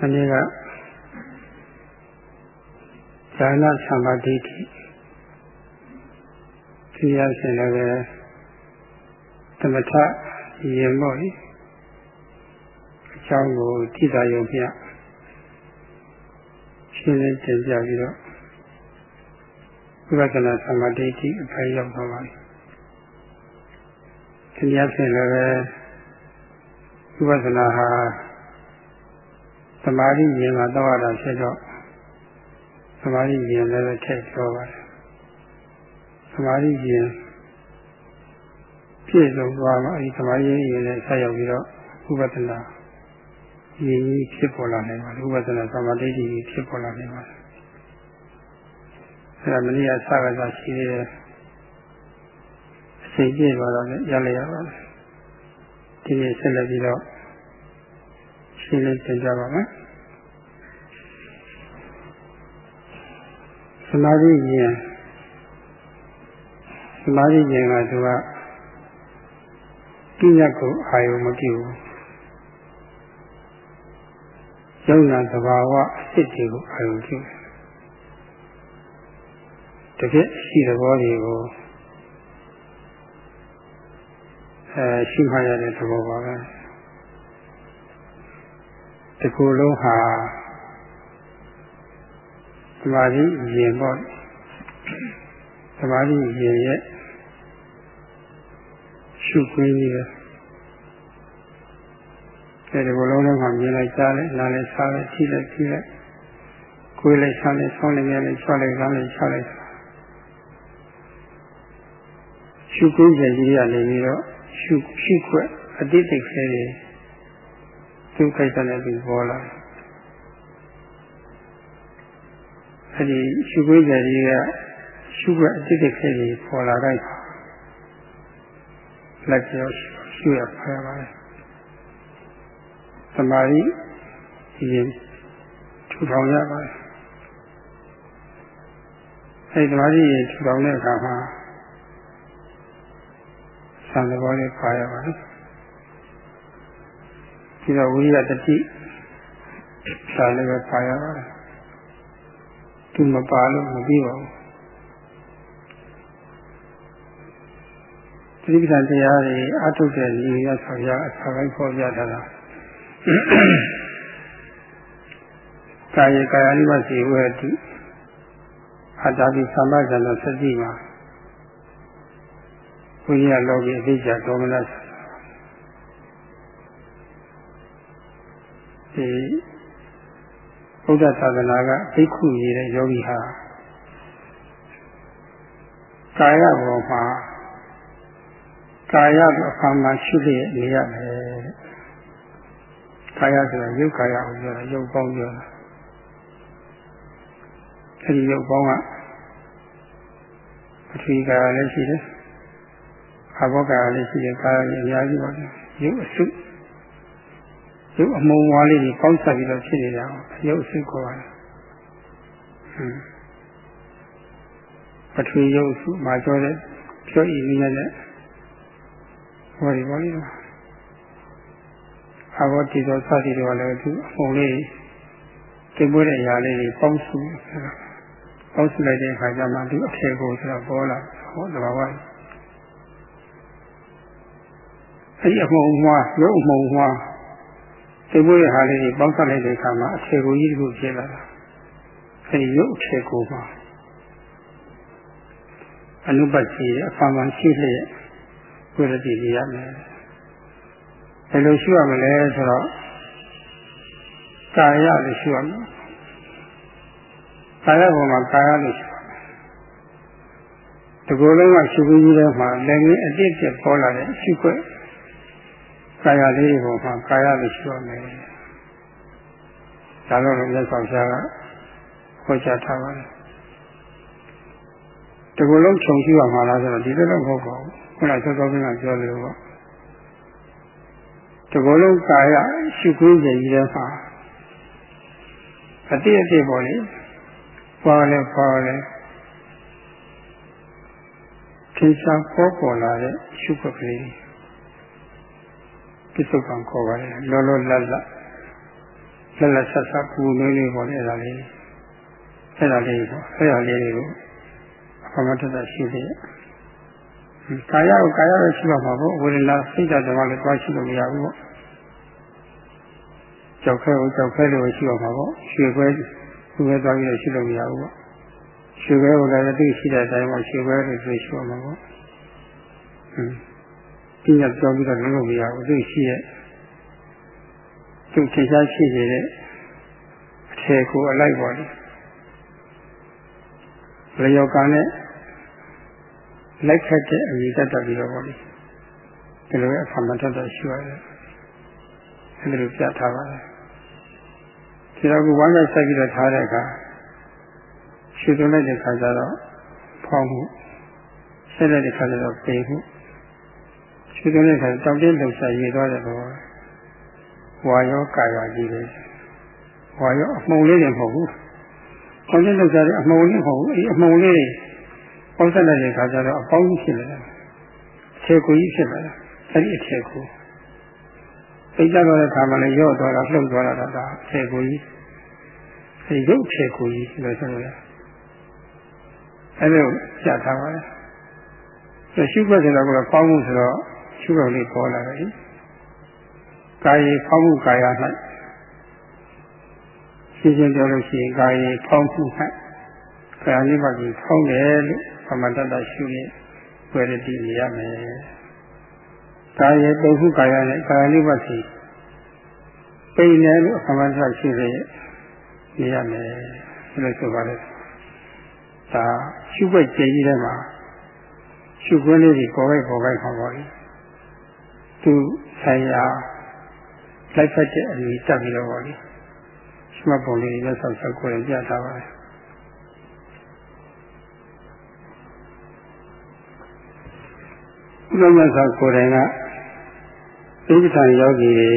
မနေ့ကဇာနာသမာဓိတိဒီရရှင်လည်းပဲသမထရင်ပေါ့လေအကြောင်းကိုကြည့်တာရုံပြရှင်းလင်းတင်ပြပြီးတော့ဝိပဿနာသမာဓိတိအဖိုင်ရောက်သွားပါပြီဒီရရှင်လည်းပဲဝိပဿနာဟာ သမာဓိဉာဏ်မှာတော့ရတာဖြစ်တော့သမာဓိဉာဏ်လည်းထည့်ပြောပါတယ်သမာဓိဉာဏ်ပြည့်စုံသွားမှအဲဒီသမာဓိဉာဏ်နဲ့ဆက်ရောက်ပြီးတော့ဥပဒနာဉာဏ်ကြီးဖြစ်ပေါ်လာနိုင်ပါတယ်ဥပဒနာသမာဓိကြီးဖြစ်ပေါ်လာနိုင်ပါတယ်အဲဒါမနည်းအစကားသာရှိသေးတယ်အချိန်ပြည့်သွားတော့လည်းရလျက်ပါဒီနေ့ဆက်လက်ပြီးတော့ ရှင်းလင်းသင်ကြပါမယ်သမာဓိဉာဏ်သမာဓိဉာဏ်ကသူကကိညာကိုအာယုံမပြုဘူးယုံနာသဘာဝအစ်စ်တွေကိုအာယုံပြုတကယ်ရှိတဲ့ဘောတွေကိုအဲရှိမှရတဲ့သဘောပါပဲ ဒီခုလုံးဟာသမာဓိရင်ပေါ့သမာဓိရင်ရဲ့ရှုခွင့်ကြီးပဲအဲဒီခုလုံးလုံးမှာမြင်လိုက်ကြားလိုက်နားလိုက်စားလိုက်ထိလိုက်ကြည့်လိုက်ကိုယ်လိုက်စားလိုက်ဆောင်းလိုက်ရလိုက်ချွတ်လိုက်ကောင်းလိုက်ချလိုက်ရှုခွင့်ကြီးကြီးရနေပြီးတော့ရှုရှုခွက်အတိတ်တိတ်ခဲတွေ ကျုပ်ခိုက်တဲ့ပြီးပေါ်လာအဲဒီရှုခွေးကြကြီးကရှုခွက်အတိတ်ခဲကြီးပေါ်လာတိုင်းလက်ကျော်ရှုရဖယ်ပါလေသမာဓိရင်ထူထောင်ရပါတယ်အဲဒီသမာဓိရင်ထူထောင်တဲ့အခါမှာသံသဘောလေးပါရပါတယ် ပြီးတော့ဝိရိယတတိဒါလည်းပဲပါရပါတယ်သူမပါလို့မပြီးပါဘူးသတိပဋ္ဌာန်တရားတွေအထုတ်တဲ့လူရဆောင်ရအစာပိုင်းပေါ်ပြထားတာကာယကာယ ानि ဝစီဝေတိအတ္တပိသမ္မာဇဏစတိမှာဝိရိယလောကိအသိကြဒေါမန ဒီဘုရားသာသနာကဘိက္ခုကြီးတဲ့ယောဂီဟာကာယဘောမှာကာယကိုအခါမှာရှုလျက်နေရမယ်ကာယဆိုတာယုတ်ကာယကိုပြောတာယုတ်ပေါင်းပြောတာအဲဒီယုတ်ပေါင်းကပထဝီကာယလည်းရှိတယ်အဘောကာယလည်းရှိတယ်ကာယလည်းအများကြီးပါယုတ်အစု ရုပ်အမုံဝါးလေးတွေပေါင်းစပ်ပြီးတော့ဖြစ်နေတာရုပ်အစုခေါ်ပါတယ်ပထဝီရုပ်စုမှာကျော်တဲ့ပြောဤနည်းနဲ့ဟောဒီပါလိမ့်အဘောတိသောစသည်တွေကလည်းသူအမုံလေးကျင်းပွေးတဲ့အရာလေးတွေပေါင်းစုပေါင်းစုလိုက်တဲ့အခါကျမှသူအထေကိုဆိုတော့ပေါ်လာဟောတဘာဝအဲဒီအမုံမွားရုပ်အမုံမွား သိဖို့ရဟာလေးတွေပေါင်းစပ်လိုက်တဲ့အခါမှာအထေကိုကြီးတစ်ခုဖြစ်လာတာအဲဒီရုပ်အထေကိုမှာအနုပတ်ရှိအဖန်ဖန်ရှိလျက်ဝိရတိရရမယ်ဘယ်လိုရှိရမလဲဆိုတော့ကာယလို့ရှိရမယ်ကာယပေါ်မှာကာယလို့ရှိရမယ်ဒီကိုယ်လုံးကရှိဘူးကြီးထဲမှာလည်းငင်းအတိတ်ပြပေါ်လာတဲ့ရှိခွက် ကာယလေးတွေပေါ်မှာကာယလို့ရှိရမယ်ဒါတော့လည်းလက်ဆောင်ရှားကဟောကြားထားပါတယ်ဒီလိုလုံးခြုံရှိရမှာလားဆိုတော့ဒီလိုတော့မဟုတ်ပါဘူးခုနစောစောကပြောလို့ပေါ့ဒီလိုလုံးကာယရှုခွင့်ကြည်တဲ့မှာအတိအတိပေါ်လေပေါ်လေပေါ်လေထိရှားပေါ်ပေါ်လာတဲ့ရှုခွက်ကလေး ပစ္စုပန်ခေါ်ပါတယ်လောလောလတ်လတ်လက်လက်ဆက်ဆက်ပူနွေးလေးပေါ့လေအဲ့ဒါလေးအဲ့ဒါလေးပေါ့အဲ့ဒါလေးတွေကိုအမှန်တတရှိသေးတယ်ကာယကိုကာယပဲရှိပါမှာပေါ့ဝေဒနာစိတ်ဓာတ်တွေလည်းတွားရှိလို့မရဘူးပေါ့ကြောက်ခဲကိုကြောက်ခဲလို့ရှိပါမှာပေါ့ရွှေခွဲသူပဲတွားပြီးတော့ရှိလို့မရဘူးပေါ့ရွှေခွဲကိုလည်းသိရှိတဲ့အတိုင်းပေါ့ရွှေခွဲလို့ဆိုရှိပါမှာပေါ့ဟင်း ပြညာကြောက်ပြီးတော့လည်းလို့မရဘူးသိရှိရဲ့သူထင်ရှားရှိနေတဲ့အထည်ကိုအလိုက်ပါလေလျော်ကံနဲ့လိုက်ခတ်တဲ့အမိတတ်တပြီးတော့ပေါ့လေဒီလိုအခါမှတတ်တော့ရှိရတယ်အဲဒီလိုပြထားပါတယ်ဒီတော့ကဝမ်းကစိုက်ပြီးတော့ထားတဲ့အခါရှုသွင်းလိုက်တဲ့ခါကျတော့ဖောင်းမှုဆက်တဲ့ခါကျတော့ပေမှု ရှုသွင်းတဲ့ခါတောက်တဲ့လုံစားရည်သွားတဲ့ဘောဝါရောကာယကြီးပဲဝါရောအမှုံလေးတွေမဟုတ်ဘူးတောက်တဲ့လုံစားတဲ့အမှုံလေးမဟုတ်ဘူးအဲဒီအမှုံလေးတွေပေါင်းဆက်လိုက်တဲ့ခါကျတော့အပေါင်းကြီးဖြစ်လာတယ်ခြေကိုကြီးဖြစ်လာတယ်အဲဒီအထည်ကိုသိကြတော့တဲ့ခါမှလည်းရော့သွားတာလှုပ်သွားတာဒါအထည်ကိုကြီးအဲဒီရုပ်ထည်ကိုကြီးလို့ဆိုရတယ်အဲဒီပြထားပါလေရှုပ်ွက်ဆိုတော့ကတော့ပေါင်းမှုဆိုတော့ ရှုပ်တော်လေးပေါ်လာတယ်ကာယေဖောင်းမှုကာယ၌ရှင်းရှင်းပြောလို့ရှိရင်ကာယေဖောင်းမှု၌ကာယနိဗ္ဗာန်ကိုဖောင်းတယ်လို့သမတတရှုရင်ဝေရတိရမယ်ကာယေပုဟုကာယနဲ့ကာယနိဗ္ဗာန်စီပိန်တယ်လို့သမတတရှုရင်နေရမယ်လို့ဆိုပါတယ်ဒါရှုွက်ကြည်ကြီးထဲမှာရှုခွင့်လေးတွေပေါ်ပဲပေါ်ပဲခေါ်ပါလိမ့် သူဆိုင်ရာလိုက်ဖက်တဲ့အမိတက်ပြီးတော့ပါလိမ့်ရှုမှတ်ပုံလေးတွေဆောက်ဆောက်ကိုယ်ပြထားပါတယ်ဥပမာသာကိုယ်တိုင်ကသိက္ခာယောဂီတွေ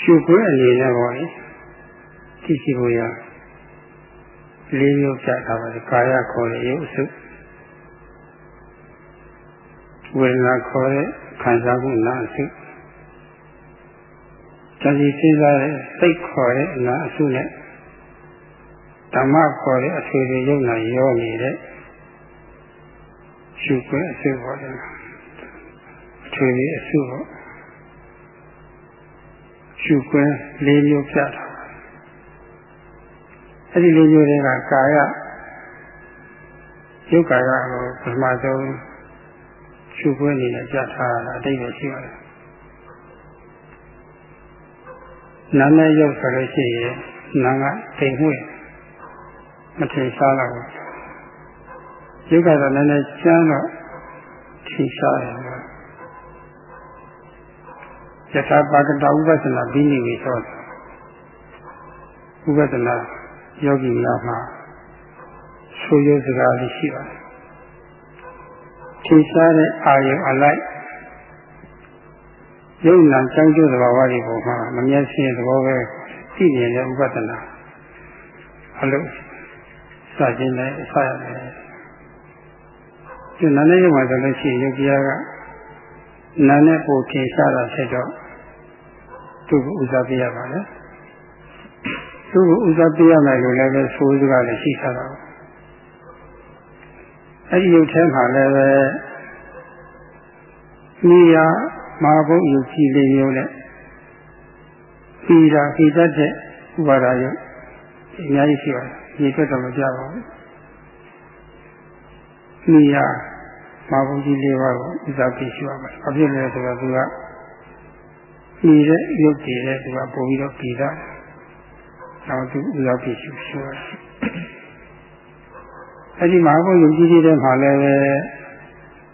ရှုခွင့်အနေနဲ့ပါလေကြည့်ရှိဖို့ရလေးမျိုးပြထားပါတယ်ကာယခေါ်တဲ့ရုပ်အစု ဝေဒနာခေါ်တဲ့ခံစားမှုနာအစုတတိစဉ်းစားတဲ့စိတ်ခေါ်တဲ့အနာအစုနဲ့ဓမ္မခေါ်တဲ့အထွေထွေယုံနာရောနေတဲ့ရှုခွင့်အစုပေါ်တယ်အထွေထွေအစုပေါ့ရှုခွင့်လေးမျိုးပြတာအဲ့ဒီလေးမျိုးတွေကကာယယုတ်ကာယကိုပထမဆုံး ရှုခွင့်အနေနဲ့ပြထားတာအတိတ်ပဲရှိပါတယ်နာနဲ့ရုပ်ဆိုလို့ရှိရင်နာကထိမ်မှုမထင်ရှားတော့ဘူးရုပ်ကတော့နည်းနည်းကျမ်းတော့ထင်ရှားတယ်ယထာပါကတဥပဒနာဘိနိဝေသောဥပဒနာယောဂီများမှာဆိုရစကားလေးရှိပါတယ် ထင်ရှားတဲ့အာယုအလိုက်ယုံနာကြောင်းကျိုးသဘာဝတွေပေါ်မှာမမျက်စိသဘောပဲသိနေတဲ့ဥပဒနာအလို့စခြင်းနဲ့အဆရတယ်ဒီနာနဲ့ရုံမှာဆိုလို့ရှိရင်ယုတ်တရားကနာနဲ့ပိုထင်ရှားတာဖြစ်တော့သူ့ကိုဥစားပေးရပါလေသူ့ကိုဥစားပေးရမယ်လို့လည်းပဲဆိုစကားလည်းရှိထားတာ အဲ့ဒီယုတ်ထဲမှာလည်းပဲမိယာမဟာဘုံယုတ်ကြည်လေးမျိုးနဲ့ပြီးတာပြီးတတ်တဲ့ဥပါဒယုတ်အများကြီးရှိပါတယ်ဒီအတွက်တော့မပြပါဘူးမိယာမဟာဘုံကြီးလေးပါးကိုဥစားပေးရှိပါမယ်အဖြစ်လဲဆိုတော့သူကပြီးတဲ့ယုတ်တည်တဲ့သူကပို့ပြီးတော့ပြီးတာနောက်သူဥစားပေးရှိရှိပါတယ် အဲ့ဒီမဟာဘုံယုတ်ကြီးတွေထဲမှာလည်းပဲ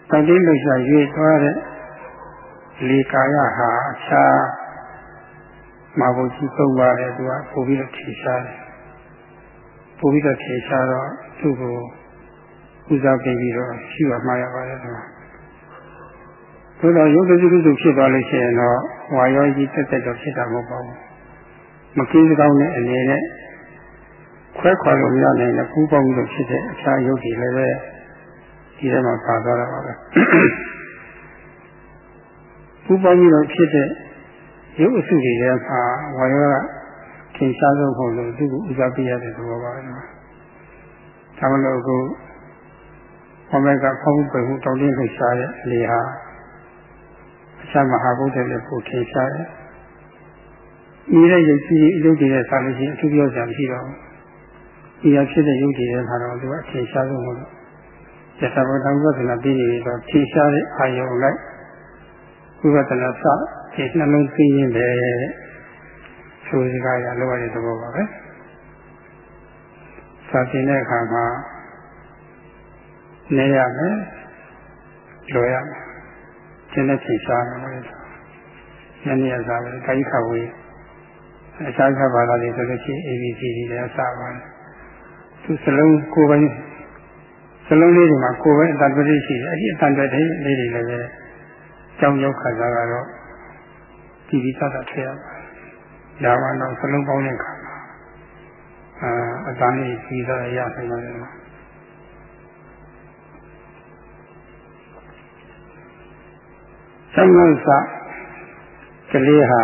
တောင်းတင်းလို့ရှာရွေးသွားတဲ့လေကာယဟာအခြားမဟာဘုံကြီးသုံးပါးတဲ့သူကပို့ပြီးတော့ထင်ရှားတယ်ပို့ပြီးတော့ထင်ရှားတော့သူ့ကိုဥစားပေးပြီးတော့ရှိပါမှာရပါတယ်ကွာသို့တော့ယုတ်တုစုစုဖြစ်သွားလို့ရှိရင်တော့ဝါရောကြီးတက်တက်တော့ဖြစ်တာမဟုတ်ပါဘူးမကင်းစကောင်းတဲ့အနေနဲ့ ခွဲခွာလို့မရနိုင်တဲ့ပူပေါင်းလို့ဖြစ်တဲ့အခြားယုတ်တွေလည်းပဲဒီထဲမှာပါသွားတာပါပဲပူပေါင်းပြီးတော့ဖြစ်တဲ့ရုပ်အစုတွေထဲမှာဝါရောကထင်ရှားဆုံးဖို့လို့သူ့ကိုဥစားပေးရတဲ့သဘောပါပဲ။ဒါမလို့အခုဘုမေကဖောင်းပွေမှုတောင်းတင်းလှရှားတဲ့လေဟာအချမ်းမဟာဘုဒ္ဓရဲ့ကိုထင်ရှားတယ်။ဤတဲ့ရုပ်ကြီးရုပ်တွေနဲ့ဆက်လို့ရှိရင်အထူးပြောစရာမရှိတော့ဘူး။ ဤရဖြစ်တဲ့ရုပ်တွေထဲမှာတော့သူကအထင်ရှားဆုံးလို့ယသဘောတောင်းဝဒနာပြီးနေတော့ထင်ရှားတဲ့အာယုံလိုက်ဝိပဿနာစဒီနှလုံးသိရင်ပဲဆိုစကားရလောရတဲ့သဘောပါပဲစာသင်တဲ့အခါမှာနေရမယ်လောရမယ်ကျင်းတဲ့ချိန်ရှားမယ်လို့ညနေရစားပဲကာယခဝေးအခြားခြားဘာသာတွေဆိုလို့ရှိရင် ABC တွေလည်းစပါတယ် သူစလုံးကိုယ်ပိုင်စလုံးလေးတွေမှာကိုယ်ပိုင်အတ္တပရိရှိတယ်အဲ့ဒီအတ္တတွေလေးတွေလည်းပဲကြောင်းရောက်ခါစားကတော့ဒီဒီသတ်တာထည့်ရပါတယ်ဒါမှတော့စလုံးပေါင်းတဲ့ခါမှာအာအတန်းလေးပြီးတော့ရနိုင်ပါတယ်ဆိုင်ငန်းစာကလေးဟာ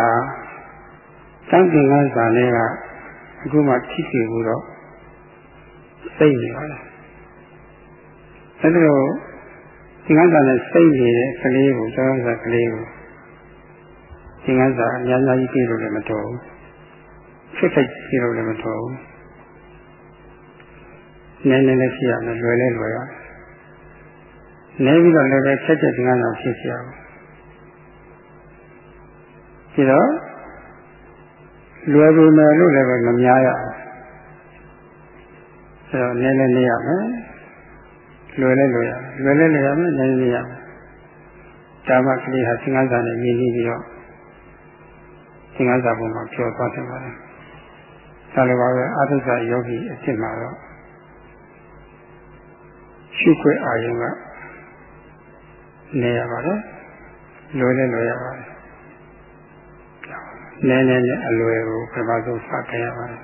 စံတင်ငန်းစာလေးကအခုမှထိစီဘူးတော့ စိတ်နေပါလားအဲဒါလို့သင်္ကန်းစာနဲ့စိတ်နေတဲ့ကလေးကိုကျောင်းစာကလေးကိုသင်္ကန်းစာအများကြီးပြေလို့လည်းမတော်ဘူးဖြစ်ဖြစ်ပြေလို့လည်းမတော်ဘူးနည်းနည်းလေးဖြစ်ရမယ်လွယ်လဲလွယ်ရနေပြီးတော့လည်းဖြတ်ချက်သင်္ကန်းစာဖြစ်ရအောင်ဒီတော့လွယ်ပေမဲ့လို့လည်းမများရအောင် အဲတော့နည်းနည်းလေးရမယ်လွယ်လဲလွယ်ရလွယ်လဲလွယ်ရမယ်နည်းနည်းရမယ်ဒါမှကလေးဟာသင်္ကန်းစာနဲ့မြင်ပြီးတော့သင်္ကန်းစာပုံမှာပြောသွားတယ်ပါတယ်ဒါလိုပါပဲအာထုဇယောဂီအစ်စ်မှာတော့ရှုခွေအာယုံကနေရပါတယ်လွယ်လဲလွယ်ရပါတယ်နည်းနည်းနဲ့အလွယ်ကိုပြပါဆုံးစတင်ရပါတယ်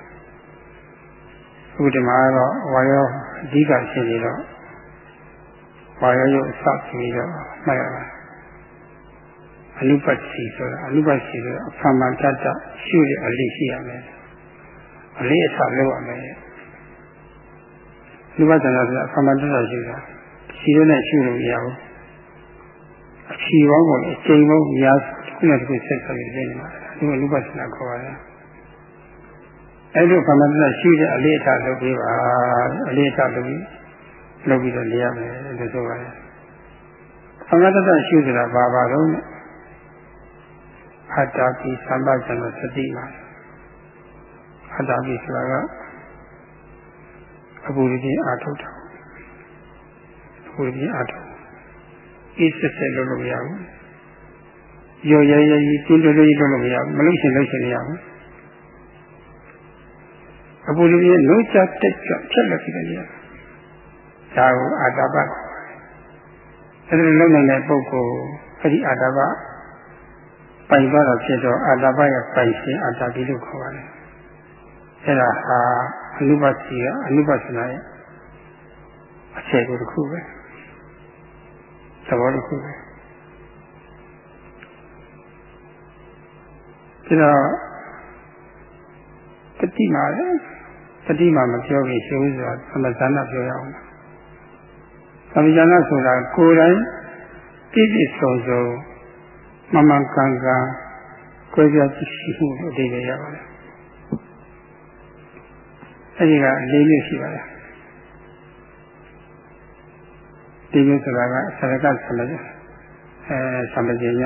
အခုဒီမှာတော့ဝါရောအဓိကရှင်းနေတော့ဝါရောရုပ်စပြီးတော့မှတ်ရပါတယ်အနုပတိဆိုတာအနုပတိဆိုတာအဖမတတ္တရှုရအလေးရှိရမယ်အလေးအစားလုပ်ရမယ်အနုပဒနာဆိုတာအဖမတတ္တရှုတာရှိရနဲ့ရှုလို့မရဘူးအချီပေါင်းကိုအချိန်ပေါင်းများခုနကတည်းကဆက်ဆက်နေနေမှာဒီအနုပဒနာခေါ်ရတယ် အဲ့ဒီဖမတ္တရှိတဲ့အလေးအထားလုပ်ပြီးပါအလေးအထားလုပ်ပြီးလုပ်ပြီးတော့နေရမယ်လို့ဆိုပါတယ်ဖမတ္တရှိဆိုတာဘာပါတော့အတ္တပိသမ္ပဇ္ဇနသတိပါအတ္တပိဆိုတာကအပူရင်းအာထုတ်တာအပူရင်းအာထုတ်အေးစစ်စစ်လုပ်လို့မရဘူးရော်ရဲရဲကြီးတင်းတွဲတွဲကြီးလုပ်လို့မရဘူးမလို့ရှင်လို့ရှင်မရဘူး အပူရင်းလုံးချတက်ကြဖြတ်လက်ပြီးတယ်ဒါကိုအာတပအဲ့ဒါလုံးနိုင်တဲ့ပုဂ္ဂိုလ်အဲ့ဒီအာတပပိုင်သွားတာဖြစ်တော့အာတပရဲ့ပိုင်ရှင်အာတတိလို့ခေါ်ပါတယ်အဲ့ဒါဟာအနုပစီကအနုပစနာရဲ့အခြေကိုတစ်ခုပဲသဘောတစ်ခုပဲဒါတော့တတိမာလေ တတိမာမပြောခင်ရှုံးဆိုတာသမဇာနာပြောရအောင်သမဇာနာဆိုတာကိုယ်တိုင်ပြည့်ပြည့်စုံစုံမမှန်ကန်ကန်ကြွယ်ပြရှိမှုအတိတ်ရပါတယ်အဲဒီကလေးမျိုးရှိပါတယ်ဒီမျိုးဆိုတာကဆရကဆလအဲသမဇေည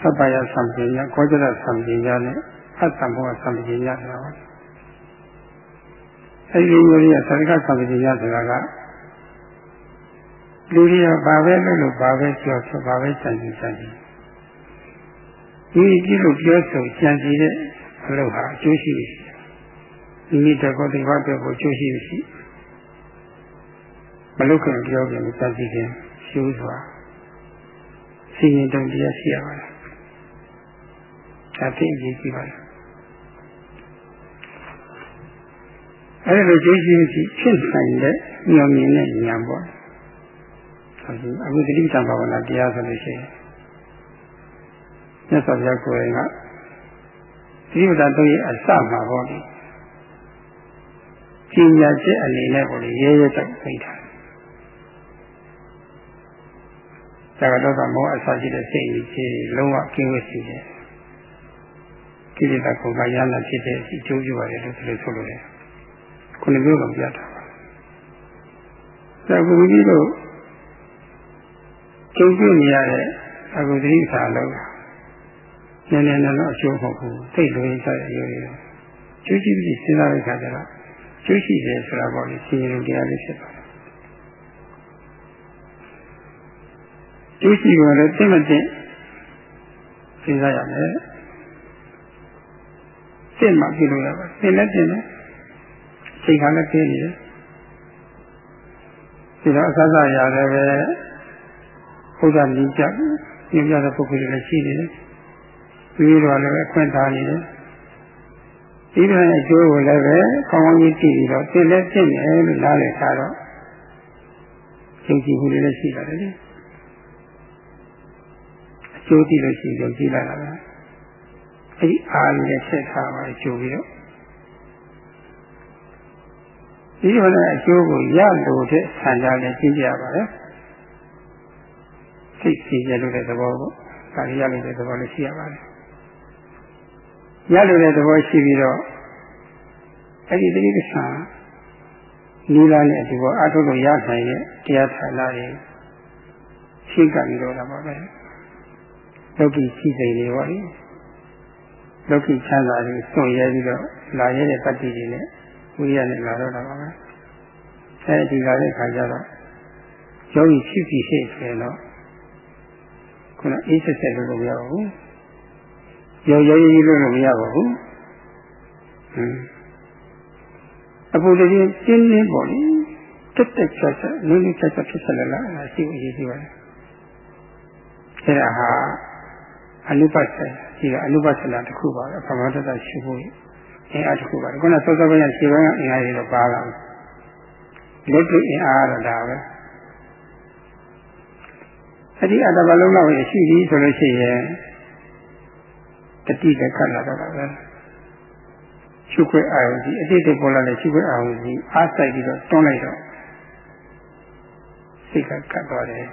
သဗ္ဗယသမဇေညကောဇရသမဇေညနဲ့ အတ္တမောသမဇေညဆိုတာပါအဲဒီမျိုးကြီးဆရကသမဇေညဆိုတာကလူတွေကဘာပဲလုပ်လို့ဘာပဲပြောဆိုဘာပဲစံကြည့်စံကြည့်ဒီကြည့်လို့ပြောဆိုကြံစီတဲ့အလုပ်ဟာအကျိုးရှိရှိမိမိတကောဒီဘာတော့ကိုအကျိုးရှိရှိမလုပ်ခင်ပြောခင်စံကြည့်ခြင်းရှုစွာစီရင်တုံတရားရှိရပါတယ်ဒါသိအရေးကြီးပါတယ် အဲ့ဒါလိုကျိုးရှိရှိဖြစ်နိုင်တဲ့ညောင်မြင်တဲ့ဉာဏ်ပေါ့အခုတိပ္ပံဘာဝနာတရားဆိုလို့ရှိရင်မြတ်စွာဘုရားကိုယ်တိုင်ကသတိပဋ္ဌာန်တို့ရဲ့အစမှာဟောဒီပညာချက်အနေနဲ့ကိုရဲရဲတောက်သိတာဒါကတော့ကမောအစရှိတဲ့စိတ်ကြီးလုံးဝကင်းဝေးစီတယ်ကိလေသာကုန်ကရလာဖြစ်တဲ့အကျိုးပြုပါတယ်လို့ဒီလိုဆိုလို့ရတယ် ခုနှစ်မျိုးတော့ပြတာပါဒါကဘုရားတို့ကျုံပြနေရတဲ့အကုသတိစာလုံးနည်းနည်းတော့အကျိုးမဟုတ်ဘူးသိလို့ရတဲ့အရေးတွေကျိုးကြည့်ပြီးစဉ်းစားလိုက်ခါကျတော့ကျိုးရှိတယ်ဆိုတာပေါ့လေရှင်ရင်တရားလေးဖြစ်ပါတယ်ကျိုးရှိကိုလည်းသိမသိစဉ်းစားရမယ်သိမှပြုလို့ရပါတယ်သိလည်းသိတယ် ချိန်ခါလည်းသိနေတယ်ဒီတော့အစစရတယ်ပဲဘုရားနိကြညပြတဲ့ပုဂ္ဂိုလ်တွေလည်းရှိနေတယ်ပြီးတော့လည်းအခွင့်ထားနေတယ်ဒီလိုအကျိုးကိုလည်းပဲကောင်းကောင်းကြီးကြည့်ပြီးတော့သိလည်းသိတယ်လို့နားလည်ထားတော့ယုံကြည်မှုတွေလည်းရှိတာလေအကျိုးကြည့်လို့ရှိရင်ကြည့်လိုက်တာပဲအဲဒီအားလည်းဆက်ထားပါအကျိုးပြီးတော့ ဒီလိုနဲ့အကျိုးကိုရလို့တဲ့ဆန္ဒနဲ့ကြည့်ကြရပါတယ်သိကြည့်ရလို့တဲ့သဘောကိုဒါရရလို့တဲ့သဘောလည်းရှိရပါတယ်ရလို့တဲ့သဘောရှိပြီးတော့အဲ့ဒီတိရိစ္ဆာန်နီလာနဲ့ဒီဘောအထုလို့ရနိုင်တဲ့တရားဌာနတွေရှိကပြီးတော့တာပါပဲလောကီရှိစိတ်တွေပေါ့လေလောကီချမ်းသာတွေစွန့်ရဲပြီးတော့လာရတဲ့တတ္တိတွေနဲ့ ဝိရိယနဲ့လာတော့တာပါပဲအဲဒီလာတဲ့ခါကျတော့ယောဂီဖြစ်ပြီးရှိဆိုရင်တော့ခုနအေးဆက်ဆက်လို့မရပါဘူးရောရောရေးလို့မရပါဘူးဟင်းအပူတည်းကျင်းနေပေါ့လေတက်တက်ချက်ချက်နည်းနည်းချက်ချက်ဖြစ်ဆက်လာလားအဲရှိဖို့ရည်ရှိပါတယ်အဲဒါဟာအနုပတ်ဆက်ဒီကအနုပတ်ဆက်လာတစ်ခုပါပဲပမာဒတရှိဖို့ အင်အားတစ်ခုပါခုနစောစောကရခြေပိုင်းကအင်အားတွေတော့ပါလာတယ်လက်တွေ့အင်အားတော့ဒါပဲအဲ့ဒီအတ္တဘလုံးလောက်ရှိပြီဆိုလို့ရှိရင်တတိလည်းကတ်လာတော့တာပဲရှုခွဲအာရုံကြီးအတိတ်ပေါ်လာတဲ့ရှုခွဲအာရုံကြီးအားစိုက်ပြီးတော့တွန်းလိုက်တော့စိတ်ကကတ်သွားတယ်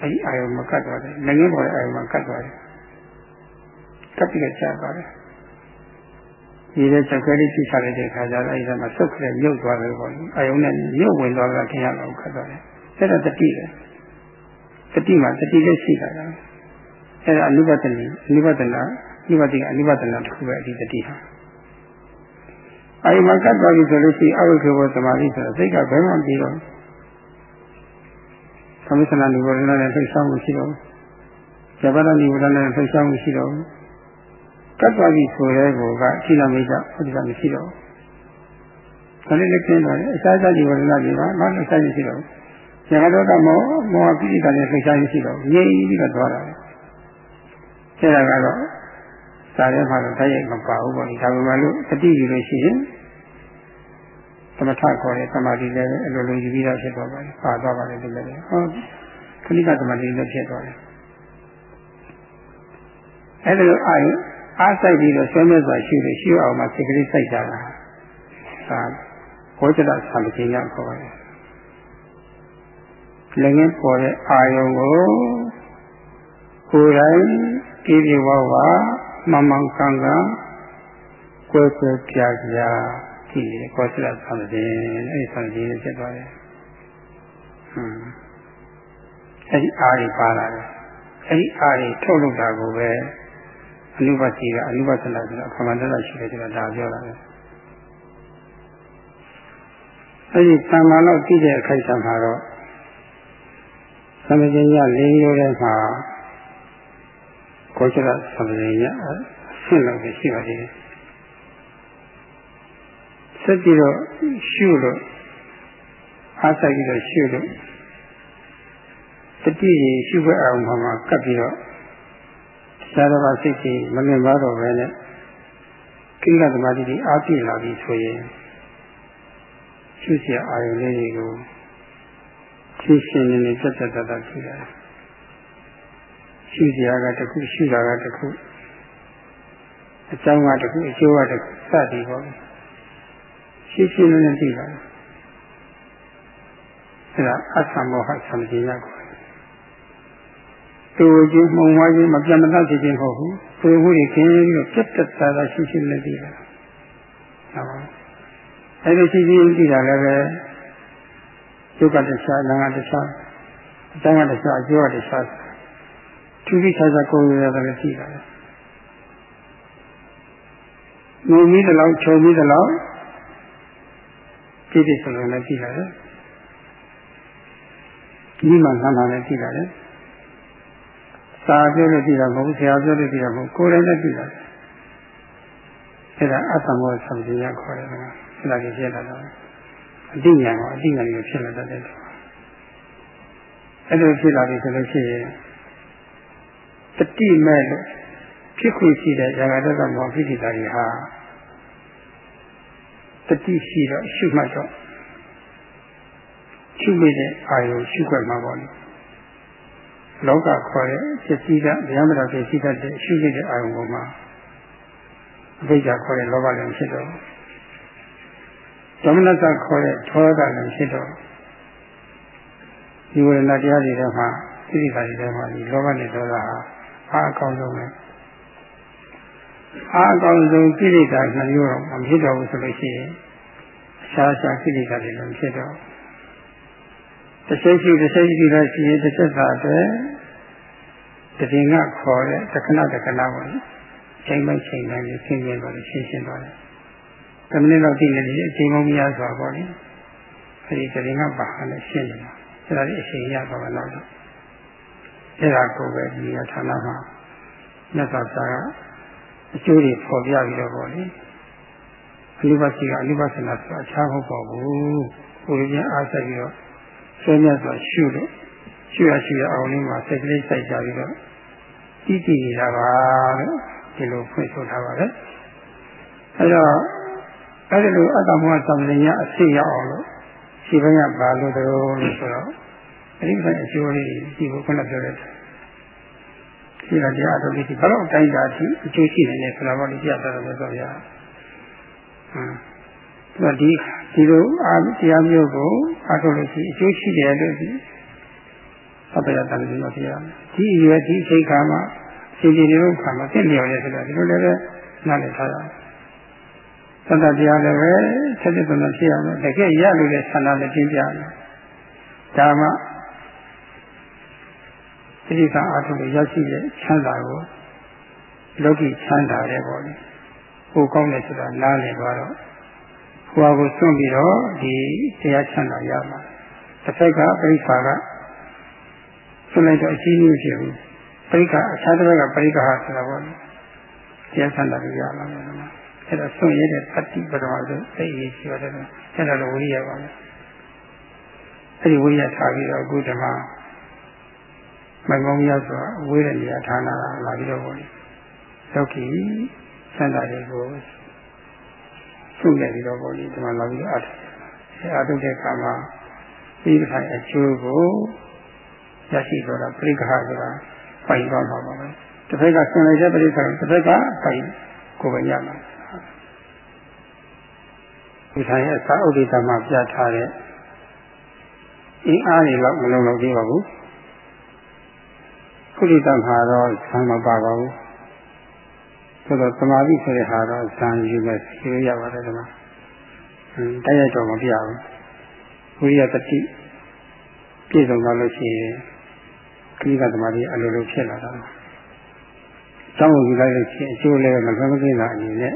အဲဒီအာရုံမကတ်သွားတယ်ငငင်းပေါ်တဲ့အာရုံမှာကတ်သွားတယ်ကတ်ပြီးတော့ကြာသွားတယ် ဒီတဲ့ချက်ကလေးပြချလိုက်တဲ့ခါကျတော့အဲဒီမှာဆုတ်ခရက်မြုပ်သွားတယ်ပေါ့အာယုံနဲ့မြုပ်ဝင်သွားတာခင်ရတော့ခတ်သွားတယ်အဲ့ဒါတတိပဲတတိမှာတတိလည်းရှိတာကအဲ့ဒါအနုပဒနီအနုပဒနာအနုပတိကအနုပဒနာတစ်ခုပဲအဒီတတိဟာအဲဒီမှာကတ်သွားပြီဆိုလို့ရှိရင်အဝိခေဘောသမာဓိဆိုတော့စိတ်ကဘယ်မှမပြီးတော့သမစ္စနာနိဗ္ဗာန်နဲ့ထိတ်ဆောင်မှုရှိတော့ဇဗရနိဗ္ဗာန်နဲ့ထိတ်ဆောင်မှုရှိတော့ ကတ်သွားပြီဆိုတဲ့ကောကရှိလာမိကြဟုတ်တယ်မရှိတော့ဒါလေးလည်းကျင်းသွားတယ်အခြားခြားနိဗ္ဗာန်တွေကမှမဆိုင်ရှိတော့ဇဂတောကမောမောဟပိဋကနဲ့ထိတ်ဆောင်မှုရှိတော့ငြိမ်ပြီးတော့သွားတာလေအဲ့ဒါကတော့စာထဲမှာတော့တိုက်ရိုက်မပါဘူးပေါ့ဒီဒါပေမဲ့လို့တတိယူလို့ရှိရင်သမထခေါ်တဲ့သမာဓိလည်းအလိုလိုယူပြီးတော့ဖြစ်သွားပါတယ်ပါသွားပါတယ်ဒီလိုလေဟောခဏိကသမာဓိလည်းဖြစ်သွားတယ်အဲ့ဒါလိုအာယ အားဆိုင်ပြီးတော့ဆွဲမြတ်စွာရှိလို့ရှိအောင်မှစိတ်ကလေးစိုက်ကြတာဒါဘောဇဒသံပတိညခေါ်ပါတယ်လည်းငင်းပေါ်တဲ့အာယုံကိုကိုယ်တိုင်ပြည့်ပြည့်ဝဝမမောင်ကံကကွယ်ကွယ်ပြားပြားကြည့်ရကောသလသံဃင်အဲ့ဒီသံဃင်နဲ့ဖြစ်သွားတယ်ဟွန်းအဲ့ဒီအားတွေပါလာတယ်အဲ့ဒီအားတွေထုတ်လုပ်တာကိုပဲ အနုပါတိကအနုပါဒနာဆိုတာခမန္တရရှိတယ်ဆိုတာဒါပြောတာပဲအဲ့ဒီသံဃာလောက်ကြည့်တဲ့အခိုက်အတန့်မှာတော့သမဂင်ည၄မျိုးထဲမှာကောချရသမဂင်ညအဆင့်လောက်ရှိပါသေးတယ်ဆက်ပြီးတော့ရှုလို့အားဆိုင်ပြီးတော့ရှုလို့တတိယရှုခွင့်အောင်မှာကပ်ပြီးတော့ သာရဝစိတ်ကြီးမမြင်ပါတော့ပဲနဲ့ကိလသမာဓိကြီးအားပြည့်လာပြီဆိုရင်ရှုစရာအာရုံလေးတွေကိုရှင်းရှင်းလင်းလင်းပြတ်ပြတ်သားသားကြည့်ရတယ်။ရှုစရာကတစ်ခုရှုတာကတစ်ခုအကြောင်းကတစ်ခုအကျိုးကတစ်ခုစသည်ပေါ့။ရှင်းရှင်းလင်းလင်းကြည့်တာ။အဲဒါအဆံမောဟဆံပြေရကို တူချင်းမှုံဝါးချင်းမပြတ်မသားဖြစ်ခြင်းမဟုတ်ဘူး။သူမှုတွေခင်းပြီးတော့ပြတ်တက်သားသားရှိရှိလည်းသိတာ။ဟုတ်ပါဘူး။အဲဒီရှိရှိသိတာလည်းပဲယုတ်ကတခြားနာငါတခြားအတန်းကတခြားအကျိုးကတခြားသူပြီးခြားခြားကိုယ်ရတယ်လည်းသိတာလေ။ငုံပြီးတလောက်ခြုံပြီးတလောက်ပြည့်ပြည့်စုံစုံလည်းသိတာလေ။ဒီမှာဆန်းတာလည်းသိတာလေ။ စာပြောလို့သိတာမဟုတ်ဘူးဆရာပြောလို့သိတာမဟုတ်ကိုယ်တိုင်လည်းသိတာအဲ့ဒါအတ္တမောသံဃာခေါ်တယ်ကွာအဲ့ဒါကြီးဖြစ်လာတော့အတိညာကအတိညာကြီးဖြစ်လာတတ်တယ်အဲ့လိုဖြစ်လာပြီဆိုလို့ရှိရင်တတိမဲ့လို့ဖြစ်ခွင့်ရှိတဲ့ဇာဂတကမောဖိတိတာတွေဟာတတိရှိတော့ရှုမှတ်တော့ရှုမိတဲ့အာယုရှုခွက်မှာပေါ့လေ လောကခေါ်တဲ့ပစ္စည်းကဗျာမတော်ပစ္စည်းတဲ့ရှုနေတဲ့အာယုံပေါ်မှာအဘိဓါခေါ်တဲ့လောဘလည်းဖြစ်တော့သမဏတခေါ်တဲ့ထောကလည်းဖြစ်တော့ဒီဝေဒနာတရားတွေထဲမှာသိတိပါတွေထဲမှာဒီလောဘနဲ့ဒေါသဟာအားအကောင်းဆုံးပဲအားအကောင်းဆုံးကိလေသာနှမျိုးတော့မဖြစ်တော့ဘူးဆိုလို့ရှိရင်ရှားရှားကိလေသာတွေလည်းဖြစ်တော့ တစ်စိတ်ရှိတစ်စိတ်ရှိလို့ရှိရင်တစ်သက်သာအတွက်တည်ငါခေါ်တဲ့တခဏတခဏပေါ့ချိန်မိုက်ချိန်တိုင်းလေးဆင်းရဲတော့ရှင်းရှင်းသွားတယ်။တမနစ်လောက်တည်နေတယ်အချိန်မများစွာပေါ့လေ။အဲဒီတည်ငါပါဟနဲ့ရှင်းနေတာ။အဲဒါလေးအချိန်ရသွားတော့တော့အဲဒါကိုပဲဒီဌာနမှာမြတ်စွာဘုရားကအကျိုးတွေပေါ်ပြပြီးတော့ပေါ့လေ။အနိဗ္ဗာန်ကအနိဗ္ဗာန်ဆိုတာအခြားမဟုတ်ပါဘူး။ကိုယ်ရင်းအားဆက်ပြီးတော့ ဆွေးမြတ်စွာရှုလို့ရှုရရှုရအောင်လေးမှာစိတ်ကလေးစိုက်ကြပြီးတော့တည်တည်နေတာပါလို့ဒီလိုဖွင့်ဆိုထားပါတယ်အဲတော့အဲဒီလိုအတ္တမောသံဉာအစိရောက်အောင်လို့ရှိဘင်းကဘာလို့တုံးလို့ဆိုတော့အဲဒီကအကျိုးလေးဒီကိုခုနပြောတဲ့ဒီကတရားတော်လေးဒီဘလောက်တိုင်းတာအထိအကျိုးရှိနေတယ်ဆိုတာပေါ့ဒီပြတာတော့ဆိုရဟမ် ဒီဒီလိုအာတရားမျိုးကိုအားထုတ်လို့ရှိအကျိုးရှိတယ်လို့ဒီသဗ္ဗယတန်ကြီးမဖြစ်ရဒီအရွယ်ဒီအချိန်ခါမှာစီစီတွေခါမှာသိလျော်ရဲဆိုတော့ဒီလိုလည်းပဲနားလည်ထားရအောင်သတ္တတရားလည်းပဲဆက်စစ်သွန်ဖြစ်ရမယ်တကယ်ရလို့လည်းဆန္ဒနဲ့ပြင်းပြတယ်ဒါမှသတိကအားထုတ်လို့ရရှိတဲ့ချမ်းသာကိုလောကီချမ်းသာတယ်ပေါ့လေဟိုကောင်းတယ်ဆိုတာနားလည်သွားတော့ ဟိုဟာကိုစွန့်ပြီးတော့ဒီတရားချမ်းသာရမှာတစ်ဖက်ကပရိစ္ဆာကဆွလိုက်တော့အရှိကြီးဖြစ်ဘူးပရိက္ခအခြားတစ်ဘက်ကပရိက္ခဟာဆိုတာပေါ့တရားဆန္ဒပြရမှာလေအဲ့ဒါဆွရတဲ့ပฏิပဒဝဆိုသိရရှိရတယ်အဲ့ဒါလိုဝိရိယပါမယ်အဲ့ဒီဝိရိယထားပြီးတော့အခုဓမ္မမိုင်မောင်းရဆိုတာဝေးတဲ့နေရာဌာနလာပြီးတော့ပေါ့လေလောကီဆန္ဒတွေကို ဆုနေပြီးတော့ပေါ့လေဒီမှာလာပြီးတော့အထုတဲ့အခါမှာဒီတစ်ခါအကျိုးကိုရရှိတော့တာပရိက္ခဆိုတာပိုင်သွားမှာပါပဲတစ်ဖက်ကဆင်လိုက်တဲ့ပရိက္ခတစ်ဖက်ကပိုင်ကိုပဲရမှာဒီဆိုင်ရဲ့သာဥဒိတမှာပြထားတဲ့အင်းအားတွေတော့မလုံလောက်သေးပါဘူးကုဋိတမှာတော့ဆံမပါပါဘူး ဆိုတော့သမာဓိဆိုတဲ့ဟာတော့ဇံယူမဲ့ရှိရပါတယ်ဒီမှာတိုက်ရိုက်တော့မပြဘူးဝိရိယတတိပြည့်စုံသွားလို့ရှိရင်ကိကသမားကြီးအလိုလိုဖြစ်လာတာ။ကျောင်းကိုယူလိုက်လို့ရှိရင်အကျိုးလည်းမကမ်းမကင်းတာအနေနဲ့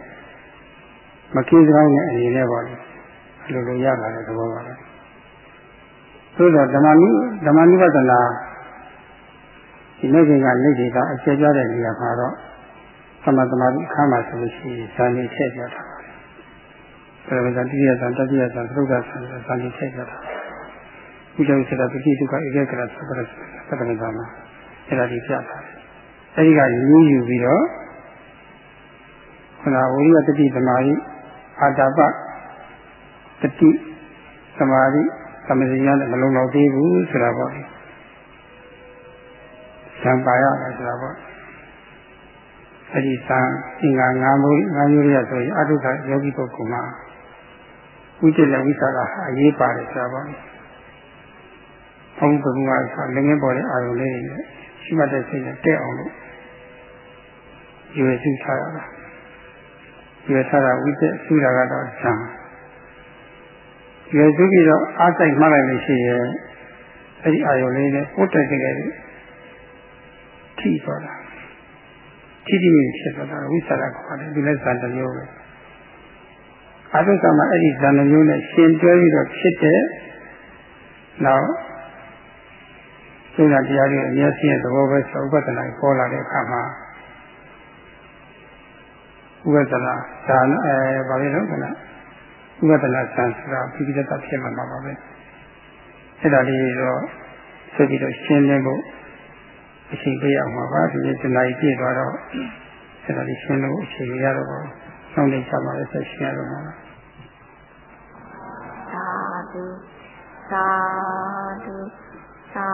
မကင်းစကောင်းတဲ့အနေနဲ့ပေါ့လေအလိုလိုရလာတဲ့သဘောပါပဲ။သို့တော့ဓမ္မနုဓမ္မနုပဒနာဒီနေ့ကလက်ရှိကအကျဉ်းပြတဲ့နေရာမှာတော့ သမသမာဓိအခါမှာဆိုလို့ရှိရင်ဇာနေထည့်ပြတာပါ။ဒါပေမဲ့တိယဇာတတိယဇာသုဒ္ဓဇာဇာနေထည့်ပြတာ။ကုသိုလ်ဆိုတာပတိဒုက္ခဧကကရသဗ္ဗရသဗ္ဗရဇာမှာအဲ့ဒါဒီပြတာအဲ့ဒီကယူယူပြီးတော့ခန္ဓာဝိရိယတတိသမာဓိအာတာပတတိသမာဓိသမစီရနဲ့မလုံလောက်သေးဘူးဆိုတာပေါ့လေစဉာဏ်ပါရတယ်ဆိုတာပေါ့ အဲ့ဒီသံအင်္ဂါ၅မျိုး၅မျိုးရဆိုရင်အတုခယောဂီပုဂ္ဂိုလ်မှာဥจิตနဲ့ဝိသရာအရေးပါတယ်ဆိုတာပေါ့ဘုံဘုံကဆိုလည်းငင်းပေါ်တဲ့အာရုံလေးတွေနဲ့ရှိမှတ်တဲ့စိတ်နဲ့တက်အောင်လို့ရွယ်စုထားရတာရွယ်ထားတာဝိတက်စုတာကတော့ဇံရွယ်စုပြီးတော့အားစိတ်မှတ်လိုက်လို့ရှိရင်အဲ့ဒီအာရုံလေးနဲ့ပို့တက်ကြတယ်ထိသွားတာ ထိတိမိဖြစ်သွားတာဝိသရာခေါ်တယ်ဒီလည်းဇံတစ်မျိုးပဲအာသုကမှာအဲ့ဒီဇံတစ်မျိုးနဲ့ရှင်တွဲပြီးတော့ဖြစ်တဲ့နောက်သုဏတရားတွေအမျက်ရှိတဲ့သဘောပဲဆိုဥပဒနာပေါ်လာတဲ့အခါမှာဥပဒနာဇာအဲဘာလဲလို့ကလားဥပဒနာဇာဆိုတာပိဋကတ်ဖြစ်မှာပါပဲအဲ့ဒါလေးတော့ဆက်ပြီးတော့ရှင်းလင်းဖို့ အချိန်ပေးရမှာပါဒီနေ့တနားကြီးပြည့်သွားတော့အဲ့ဒါလေးရှင်းလို့အချိန်ရတော့ဆောင်းနေချပါလေဆက်ရှင်းရတော့မှာသာဓုသာဓုသာ